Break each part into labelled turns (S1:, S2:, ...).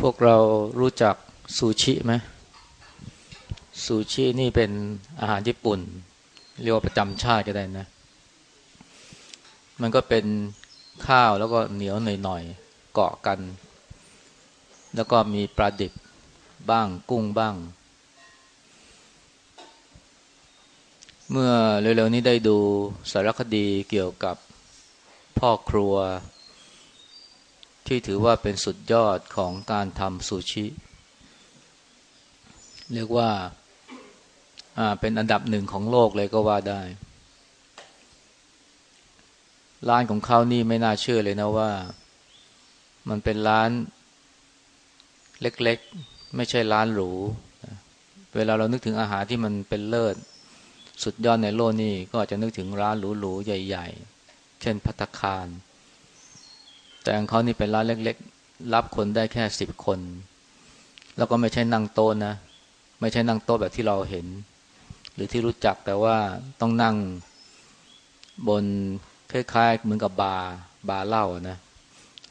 S1: พวกเรารู้จักซูชิไหมซูชินี่เป็นอาหารญี่ปุ่น เรียกว่าประจำชาติก็ได้นะ มันก็เป็นข้าวแล้วก็เหนียวหน่อยๆเกาะกัน แล้วก็มีปลาดิบบ้างกุ้งบ้าง เมื่อเร็วๆนี้ได้ดูสารคดีเกี่ยวกับพ่อครัว ที่ถือว่าเป็นสุดยอดของการทำซูชิ เรียกว่าเป็นอันดับหนึ่งของโลกเลยก็ว่าได้ ร้านของเขานี่ไม่น่าเชื่อเลยนะว่า มันเป็นร้านเล็กๆ ไม่ใช่ร้านหรู เวลาเรานึกถึงอาหารที่มันเป็นเลิศ สุดยอดในโลกนี่ก็อาจจะนึกถึงร้านหรูๆ ใหญ่ ๆ เช่นพัตคาร แต่ของเขานี่เป็นร้านเล็ก ๆ รับคนได้แค่สิบคน แล้วก็ไม่ใช่นั่งโต๊ะนะ ไม่ใช่นั่งโต๊ะแบบที่เราเห็น หรือที่รู้จักแต่ว่าต้องนั่งบนคล้ายๆเหมือนกับบาร์บาร์เหล้านะ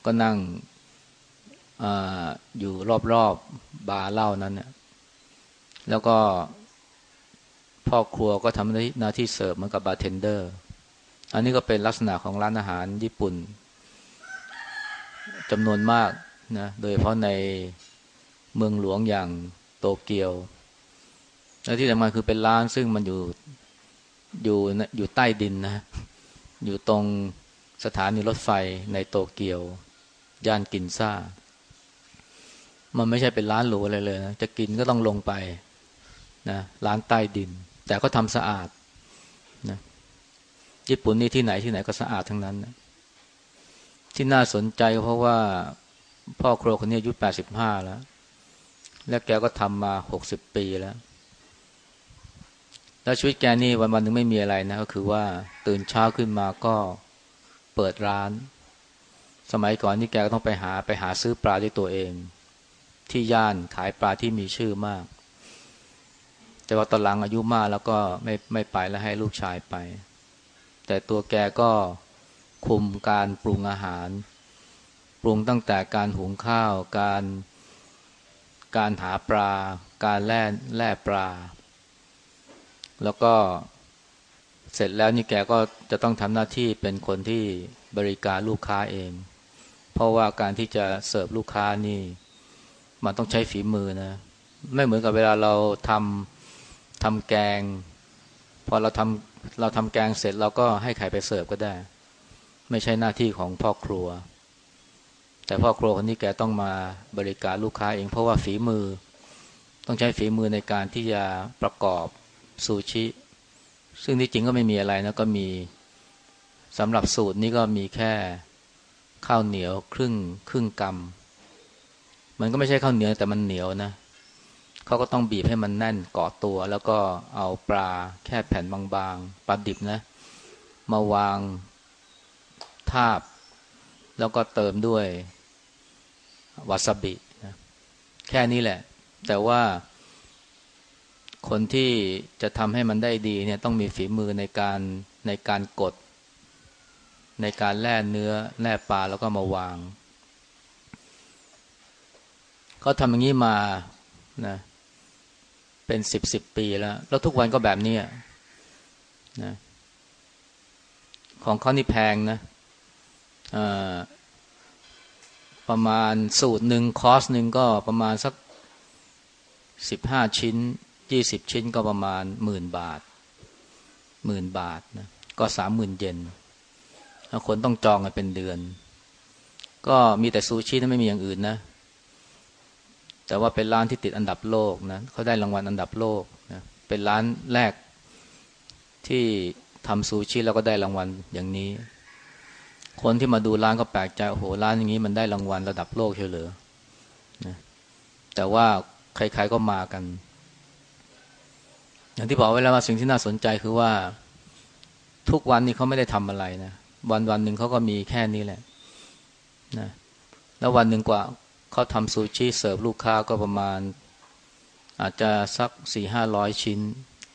S1: ก็นั่งออยู่รอบๆบาร์เหล้านั้นเนี่ยแล้วก็พ่อครัวก็ทำหน้าที่เสิร์ฟเหมือนกับบาร์เทนเดอร์ อันนี้ก็เป็นลักษณะของร้านอาหารญี่ปุ่น จำนวนมากนะโดยเฉพาะในเมืองหลวงอย่างโตเกียว และที่สำคัญคือเป็นร้านซึ่งมันอยู่อยู่อยู่ใต้ดินนะ อยู่ตรงสถานีรถไฟในโตเกียว ย่านกินซ่า มันไม่ใช่เป็นร้านหรูอะไรเลยนะจะกินก็ต้องลงไปนะร้านใต้ดิน แต่ก็ทำสะอาดนะญี่ปุ่นนี่ที่ไหนที่ไหนก็สะอาดทั้งนั้นนะ ที่น่าสนใจเพราะว่าพ่อครัวคนนี้อายุแปดสิบห้าแล้ว และแกก็ทำมาหกสิบปีแล้ว แล้วชีวิตแกนี่วันวันหนึ่งไม่มีอะไรนะก็คือว่าตื่นเช้าขึ้นมาก็เปิดร้าน สมัยก่อนนี่แกก็ต้องไปหาไปหาซื้อปลาด้วยตัวเอง ที่ย่านขายปลาที่มีชื่อมาก แต่ว่าตอนหลังอายุมากแล้วก็ไม่ไม่ไปแล้วให้ลูกชายไป แต่ตัวแกก็ คุมการปรุงอาหาร ปรุงตั้งแต่การหุงข้าว การการหาปลา การแล่แล่ปลา แล้วก็เสร็จแล้วนี่แกก็จะต้องทำหน้าที่เป็นคนที่บริการลูกค้าเอง เพราะว่าการที่จะเสิร์ฟลูกค้านี่ มันต้องใช้ฝีมือนะ ไม่เหมือนกับเวลาเราทำทำแกง พอเราทำเราทำแกงเสร็จเราก็ให้ใครไปเสิร์ฟก็ได้ ไม่ใช่หน้าที่ของพ่อครัว แต่พ่อครัวคนนี้แกต้องมาบริการลูกค้าเองเพราะว่าฝีมือ ต้องใช้ฝีมือในการที่จะประกอบซูชิ ซึ่งที่จริงก็ไม่มีอะไรนะก็มีสำหรับสูตรนี้ก็มีแค่ข้าวเหนียวครึ่งครึ่งกำมันก็ไม่ใช่ข้าวเหนียวแต่มันเหนียวนะเขาก็ต้องบีบให้มันแน่นเกาะตัว แล้วก็เอาปลาแค่แผ่นบางๆปลาดิบนะ มาวาง ทาบแล้วก็เติมด้วยวาซาบินะแค่นี้แหละ แต่ว่า คนที่จะทำให้มันได้ดีเนี่ยต้องมีฝีมือในการในการกด ในการแล่เนื้อแล่ปลาแล้วก็มาวางเขาทำอย่างนี้มานะเป็นสิบสิบปีแล้ว แล้วทุกวันก็แบบนี้นะของเขานี่แพงนะ ประมาณสูตรหนึ่งคอร์สหนึ่งก็ประมาณสักสิบห้าชิ้นยี่สิบชิ้นก็ประมาณหมื่นบาทหมื่นบาทนะก็สามหมื่นเยนคนต้องจองกันเป็นเดือน ก็มีแต่ซูชินะไม่มีอย่างอื่นนะ แต่ว่าเป็นร้านที่ติดอันดับโลกนะเขาได้รางวัลอันดับโลกนะเป็นร้านแรกที่ทำซูชิแล้วก็ได้รางวัลอย่างนี้ คนที่มาดูร้านก็แปลกใจโอ้โหร้านอย่างนี้มันได้รางวัลระดับโลกเชียวเหรอนะแต่ว่าใครๆก็มากัน อย่างที่บอกไว้แล้วว่าสิ่งที่น่าสนใจคือว่า ทุกวันนี้เขาไม่ได้ทำอะไรนะวันวันหนึ่งเขาก็มีแค่นี้แหละนะแล้ววันหนึ่งกว่าเขาทำซูชิเสิร์ฟลูกค้าก็ประมาณ อาจจะสักสี่ห้าร้อยชิ้น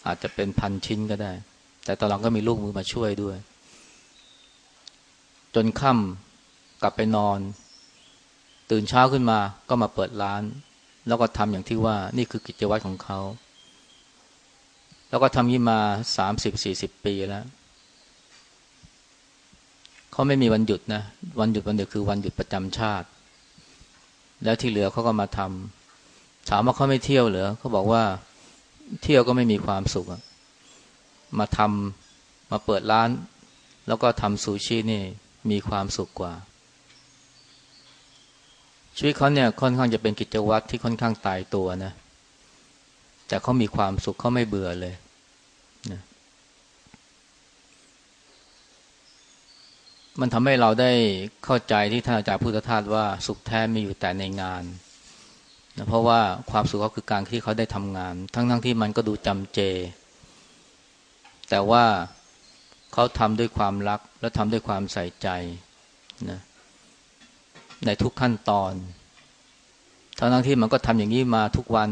S1: อาจจะเป็นพันชิ้นก็ได้ แต่ตอนหลังก็มีลูกมือมาช่วยด้วย จนค่ำกลับไปนอน ตื่นเช้าขึ้นมาก็มาเปิดร้าน แล้วก็ทำอย่างที่ว่านี่คือกิจวัตรของเขา แล้วก็ทำยี่มาสามสิบสี่สิบปีแล้วเขาไม่มีวันหยุดนะ วันหยุดวันเดียวคือวันหยุดประจำชาติ แล้วที่เหลือเขาก็มาทำถามว่าเขาไม่เที่ยวเหรอเขาบอกว่าเที่ยวก็ไม่มีความสุขมาทำมาเปิดร้าน แล้วก็ทำซูชินี่ มีความสุขกว่า ชีวิตเขาเนี่ยค่อนข้างจะเป็นกิจวัตรที่ค่อนข้างตายตัวนะแต่เขามีความสุขเขาไม่เบื่อเลยนะมันทำให้เราได้เข้าใจที่ท่านอาจารย์พุทธทาสว่าสุขแท้มีอยู่แต่ในงานนะเพราะว่าความสุขเขาคือการที่เขาได้ทำงาน ทั้งทั้งที่มันก็ดูจำเจ แต่ว่า เขาทำด้วยความรักและทำด้วยความใส่ใจนะในทุกขั้นตอนทั้งทั้งที่มันก็ทำอย่างนี้มาทุกวัน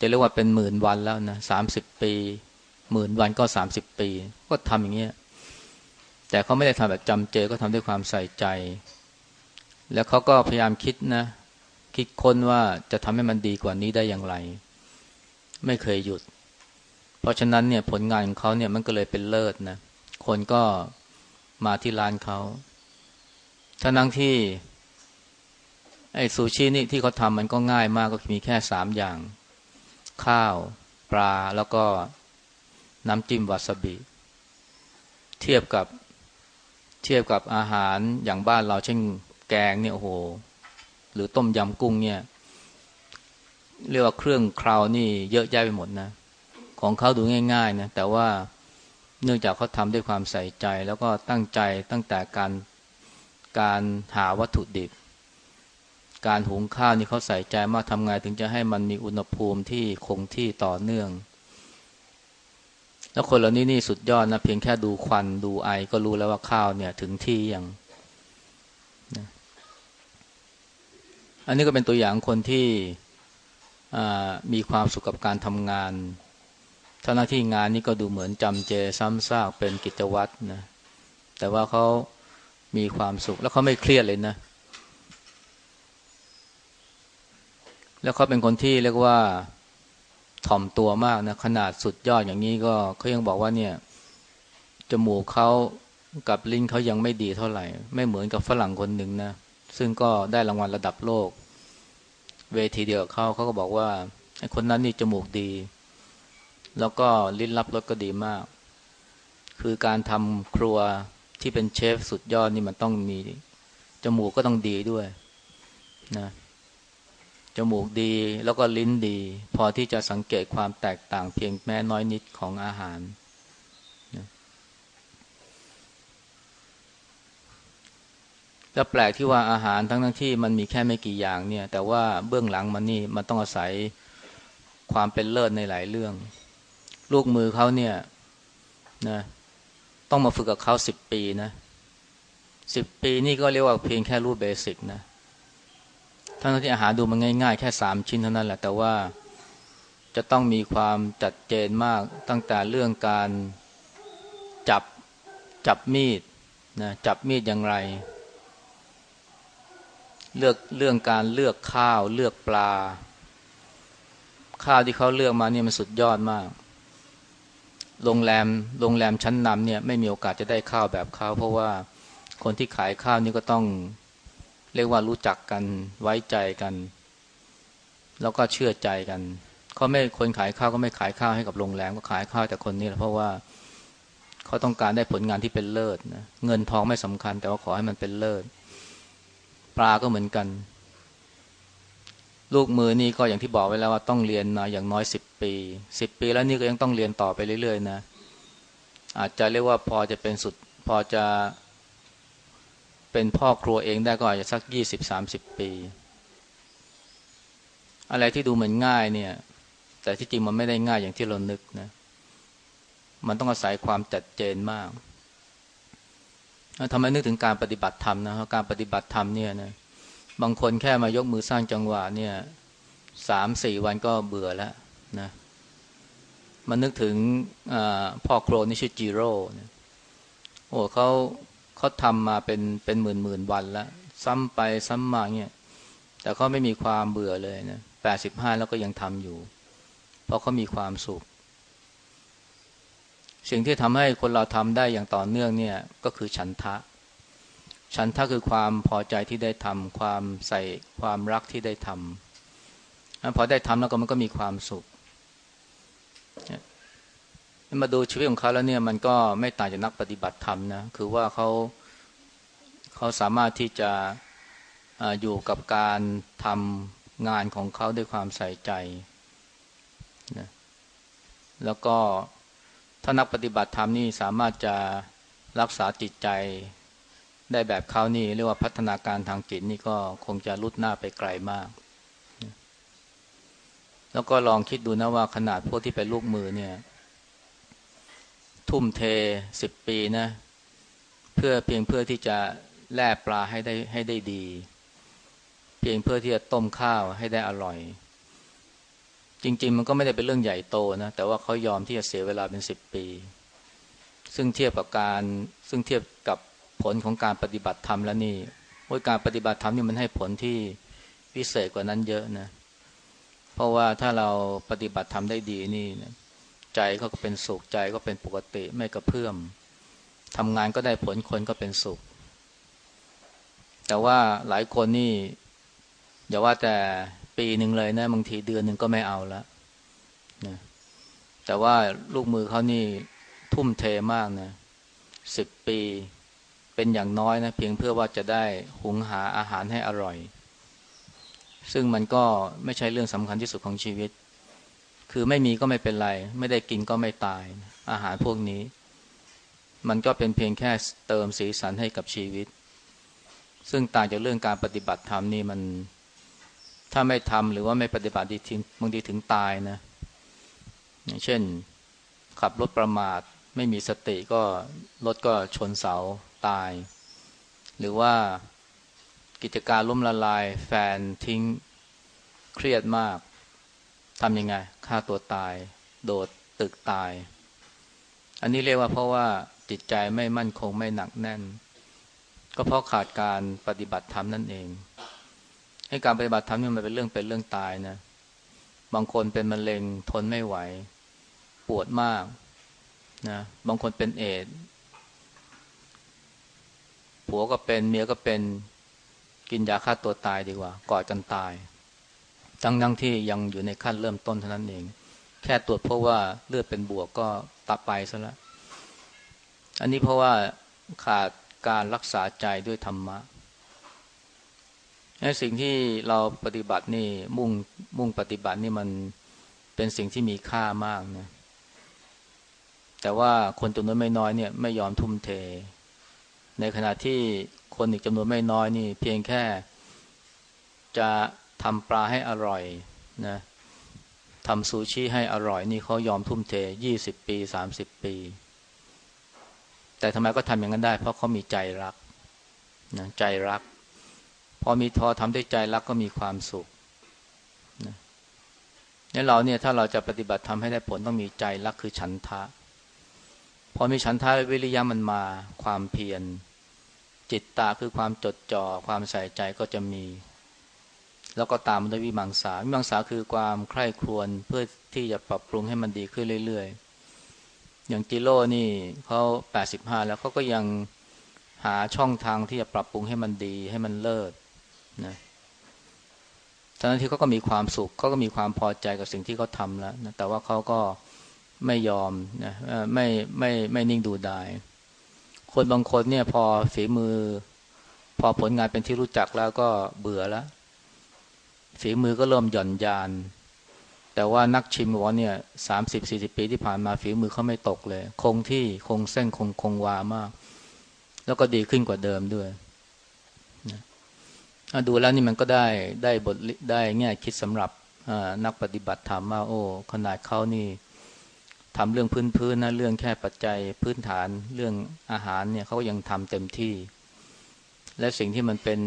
S1: จะเรียกว่าเป็นหมื่นวันแล้วนะสามสิบปี หมื่นวันก็สามสิบปี ก็ทำอย่างเงี้ยแต่เขาไม่ได้ทำแบบจำเจก็ทำด้วยความใส่ใจ แล้วเขาก็พยายามคิดนะ คิดค้นว่าจะทำให้มันดีกว่านี้ได้อย่างไร ไม่เคยหยุด เพราะฉะนั้นเนี่ยผลงานของเขาเนี่ยมันก็เลยเป็นเลิศนะคนก็มาที่ร้านเขาทั้งนั้นที่ไอ้ซูชินี่ที่เขาทำมันก็ง่ายมากก็มีแค่สามอย่าง ข้าว ปลาแล้วก็น้ำจิ้มวาซาบิ เทียบกับเทียบกับอาหารอย่างบ้านเราเช่นแกงเนี่ยโอ้โห หรือต้มยำกุ้งเนี่ย เรียกว่าเครื่องคราวนี่เยอะแยะไปหมดนะ ของเขาดูง่ายๆนะแต่ว่าเนื่องจากเขาทำด้วยความใส่ใจ แล้วก็ตั้งใจตั้งแต่การการหาวัตถุดิบ การหุงข้าวนี่เขาใส่ใจมากทำไงถึงจะให้มันมีอุณหภูมิที่คงที่ต่อเนื่อง แล้วคนเหล่านี้นี่สุดยอดนะเพียงแค่ดูควันดูไอก็รู้แล้วว่าข้าวเนี่ยถึงที่ยังอันนี้ก็เป็นตัวอย่างคนที่มีความสุขกับการทำงาน ท่าหน้าที่งานนี่ก็ดูเหมือนจำเจซ้ำซากเป็นกิจวัตรนะ แต่ว่าเขามีความสุข แล้วเขาไม่เครียดเลยนะ แล้วเขาเป็นคนที่เรียกว่าถ่อมตัวมากนะขนาดสุดยอดอย่างนี้ก็เขายังบอกว่าเนี่ยจมูกเขากับลิ้นเขายังไม่ดีเท่าไหร่ ไม่เหมือนกับฝรั่งคนหนึ่งนะ ซึ่งก็ได้รางวัลระดับโลก เวทีเดียวกับเขาเขาก็บอกว่าไอ้คนนั้นนี่จมูกดี แล้วก็ลิ้นรับรสก็ดีมาก คือการทำครัวที่เป็นเชฟสุดยอดนี่มันต้องมี จมูกก็ต้องดีด้วยนะจมูกดีแล้วก็ลิ้นดี พอที่จะสังเกตความแตกต่างเพียงแม้น้อยนิดของอาหารนะแล้วแปลกที่ว่าอาหารทั้งทั้งที่มันมีแค่ไม่กี่อย่างเนี่ย แต่ว่าเบื้องหลังมันนี่มันต้องอาศัยความเป็นเลิศในหลายเรื่อง ลูกมือเขาเนี่ยนะต้องมาฝึกกับเขาสิบปีนะสิบปีนี่ก็เรียกว่าเพียงแค่รู้เบสิกนะทั้งที่อาหารดูมันง่ายๆ แค่สามชิ้นเท่านั้นแหละแต่ว่าจะต้องมีความจัดเจนมากตั้งแต่เรื่องการจับจับมีดนะจับมีดอย่างไร เลือกเรื่องการเลือกข้าวเลือกปลา ข้าวที่เขาเลือกมาเนี่ยมันสุดยอดมาก โรงแรมโรงแรมชั้นนำเนี่ยไม่มีโอกาสจะได้ข้าวแบบเขาเพราะว่าคนที่ขายข้าวนี่ก็ต้องเรียกว่ารู้จักกันไว้ใจกัน แล้วก็เชื่อใจกันเขาไม่คนขายข้าวก็ไม่ขายข้าวให้กับโรงแรมก็ขายข้าวแต่คนนี้แหละเพราะว่าเขาต้องการได้ผลงานที่เป็นเลิศนะเงินทองไม่สำคัญ แต่ว่าขอให้มันเป็นเลิศปลาก็เหมือนกัน ลูกมือนี่ก็อย่างที่บอกไว้แล้วว่าต้องเรียนมาอย่างน้อยสิบปีสิบปีแล้วนี่ก็ยังต้องเรียนต่อไปเรื่อยๆนะ อาจจะเรียกว่าพอจะเป็นสุดพอจะเป็นพ่อครัวเองได้ก็อาจจะสักยี่สิบสามสิบปี อะไรที่ดูเหมือนง่ายเนี่ย แต่ที่จริงมันไม่ได้ง่ายอย่างที่เรานึกนะ มันต้องอาศัยความจัดเจนมากทำไมนึกถึงการปฏิบัติธรรมนะการปฏิบัติธรรมเนี่ยนะ บางคนแค่มายกมือสร้างจังหวะเนี่ยสามสี่วันก็เบื่อแล้วนะมันนึกถึงพ่อโครนี่ชื่อจีโร่โอ้เขาเขาทำมาเป็นเป็นหมื่นหมื่นวันแล้ว ซ้ำไปซ้ำมาเนี่ยแต่เขาไม่มีความเบื่อเลยนะแปดสิบห้าแล้วก็ยังทำอยู่ เพราะเขามีความสุข สิ่งที่ทำให้คนเราทำได้อย่างต่อเนื่องเนี่ยก็คือฉันทะ ฉันทะคือความพอใจที่ได้ทำความใส่ความรักที่ได้ทำพอได้ทำแล้วก็มันก็มีความสุขมาดูชีวิตของเขาแล้วเนี่ยมันก็ไม่ต่างจากนักปฏิบัติธรรมนะคือว่าเขาเขาสามารถที่จะออยู่กับการทำงานของเขาด้วยความใส่ใจนะแล้วก็ถ้านักปฏิบัติธรรมนี่สามารถจะรักษาจิตใจ ได้แบบเขานี่เรียกว่าพัฒนาการทางจิตนี่ก็คงจะลุดหน้าไปไกลมาก แล้วก็ลองคิดดูนะว่าขนาดพวกที่เป็นลูกมือเนี่ย ทุ่มเทสิบปีนะ เพื่อเพียงเพื่อที่จะแล่ปลาให้ได้ให้ได้ดี เพียงเพื่อที่จะต้มข้าวให้ได้อร่อย จริง ๆ มันก็ไม่ได้เป็นเรื่องใหญ่โตนะ แต่ว่าเขายอมที่จะเสียเวลาเป็นสิบปี ซึ่งเทียบกับการซึ่งเทียบกับ ผลของการปฏิบัติธรรมแล้วนี่ว่าการปฏิบัติธรรมนี่มันให้ผลที่พิเศษกว่านั้นเยอะนะ เพราะว่าถ้าเราปฏิบัติธรรมได้ดีนี่นะใจก็เป็นสุขใจก็เป็นปกติไม่กระเพื่อมทำงานก็ได้ผลคนก็เป็นสุข แต่ว่าหลายคนนี่อย่าว่าแต่ปีหนึ่งเลยนะบางทีเดือนหนึ่งก็ไม่เอาล้วนะแต่ว่าลูกมือเขานี่ทุ่มเทมากนะสิบปี เป็นอย่างน้อยนะเพียงเพื่อว่าจะได้หุงหาอาหารให้อร่อย ซึ่งมันก็ไม่ใช่เรื่องสำคัญที่สุดของชีวิต คือไม่มีก็ไม่เป็นไร ไม่ได้กินก็ไม่ตาย อาหารพวกนี้ มันก็เป็นเพียงแค่เติมสีสันให้กับชีวิต ซึ่งต่างจากเรื่องการปฏิบัติธรรมนี่มัน ถ้าไม่ทำหรือว่าไม่ปฏิบัติดีทิ้งบางทีถึงตายนะ อย่างเช่น ขับรถประมาท ไม่มีสติก็รถก็ชนเสา ตาย หรือว่ากิจการล้มละลาย แฟนทิ้งเครียดมากทำยังไงฆ่าตัวตาย โดดตึกตาย อันนี้เรียกว่าเพราะว่าจิตใจไม่มั่นคงไม่หนักแน่น ก็เพราะขาดการปฏิบัติธรรมนั่นเอง ให้การปฏิบัติธรรมนี่มันเป็นเรื่องเป็นเรื่องตายนะ บางคนเป็นมะเร็งทนไม่ไหว ปวดมากนะ บางคนเป็นเอด ผัวก็เป็นเมียก็เป็นกินยาฆ่าตัวตายดีกว่ากอดกันตายทั้งทั้งที่ยังอยู่ในขั้นเริ่มต้นเท่านั้นเอง แค่ตรวจเพราะว่าเลือดเป็นบวกก็ตับไปซะแล้วอันนี้เพราะว่าขาดการรักษาใจด้วยธรรมะสิ่งที่เราปฏิบัตินี่มุ่งมุ่งปฏิบัตินี่มันเป็นสิ่งที่มีค่ามากนะแต่ว่าคนจำนวนไม่น้อยเนี่ยไม่ยอมทุ่มเท ในขณะที่คนอีกจำนวนไม่น้อยนี่ เพียงแค่จะทำปลาให้อร่อยนะทำซูชิให้อร่อยนี่เขายอมทุ่มเทยี่สิบปีสามสิบปี แต่ทำไมก็ทำอย่างนั้นได้ เพราะเขามีใจรักนะใจรัก พอมีทอทำด้วยใจรักก็มีความสุขนะนี่เราเนี่ยถ้าเราจะปฏิบัติทำให้ได้ผลต้องมีใจรักคือฉันทะ พอมีฉันทะวิริยะมันมาความเพียรจิตตาคือความจดจ่อความใส่ใจก็จะมี แล้วก็ตามด้วยวิมังสาวิมังสาคือความใคร่ครวญเพื่อที่จะปรับปรุงให้มันดีขึ้นเรื่อยๆ อย่างจิโร่นี่เขาแปดสิบห้าแล้วเขาก็ยังหาช่องทางที่จะปรับปรุงให้มันดีให้มันเลิศนะทั้งที่เขาก็มีความสุขเขาก็มีความพอใจกับสิ่งที่เขาทำแล้วนะแต่ว่าเขาก็ ไม่ยอมนะไม่ไม่ไม่นิ่งดูดาย คนบางคนเนี่ยพอฝีมือ พอผลงานเป็นที่รู้จักแล้วก็เบื่อแล้วฝีมือก็เริ่มหย่อนยาน แต่ว่านักชิมบอกว่าเนี่ยสามสิบสี่สิบปีที่ผ่านมาฝีมือเขาไม่ตกเลย คงที่คงเส้นคงคงวามาก แล้วก็ดีขึ้นกว่าเดิมด้วยนะดูแล้วนี่มันก็ได้ได้บทได้แง่คิดสำหรับนักปฏิบัติธรรมว่าโอ้ขนาดเขานี่ ทำเรื่องพื้นพื้นนะเรื่องแค่ปัจจัยพื้นฐานเรื่องอาหารเนี่ยเขายังทำเต็มที่ และสิ่งที่มันเป็น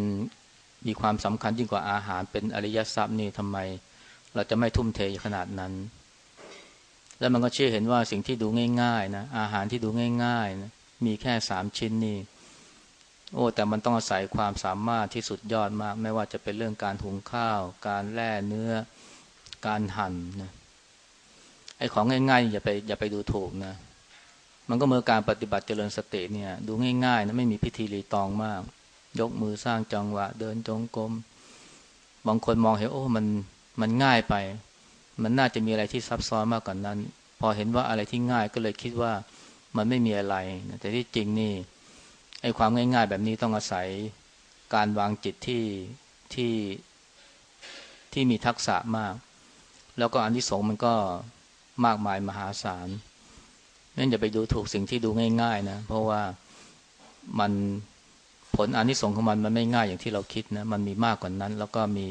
S1: มีความสำคัญยิ่งกว่าอาหารเป็นอริยทรัพย์นี่ทำไม เราจะไม่ทุ่มเทขนาดนั้น แล้วมันก็เชื่อเห็นว่าสิ่งที่ดูง่ายๆนะอาหารที่ดูง่ายๆนะมีแค่สามชิ้นนี่โอ้แต่มันต้องอาศัยความสามารถที่สุดยอดมาก ไม่ว่าจะเป็นเรื่องการหุงข้าว การแล่เนื้อ การหั่นนะ ไอ้ของง่ายๆอย่าไปอย่าไปดูถูกนะ มันก็เมื่อการปฏิบัติเจริญสติเนี่ย ดูง่ายๆนะไม่มีพิธีรีตองมาก ยกมือสร้างจังหวะ เดินจงกรมบางคนมองเห็นโอ้มันมันง่ายไป มันน่าจะมีอะไรที่ซับซ้อนมากกว่านนั้น พอเห็นว่าอะไรที่ง่ายก็เลยคิดว่ามันไม่มีอะไรนะแต่ที่จริงนี่ไอ้ความง่าย ๆ แบบนี้ต้องอาศัยการวางจิตที่ที่ที่มีทักษะมาก แล้วก็อันที่สองมันก็ มากมายมหาศาลนั่นอย่าไปดูถูกสิ่งที่ดูง่ายๆนะเพราะว่ามันผลอนิสงส์ของมันมันไม่ง่ายอย่างที่เราคิดนะมันมีมากกว่านั้น แล้วก็มี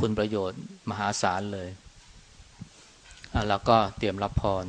S1: คุณประโยชน์มหาศาลเลยแล้วก็เตรียมรับพร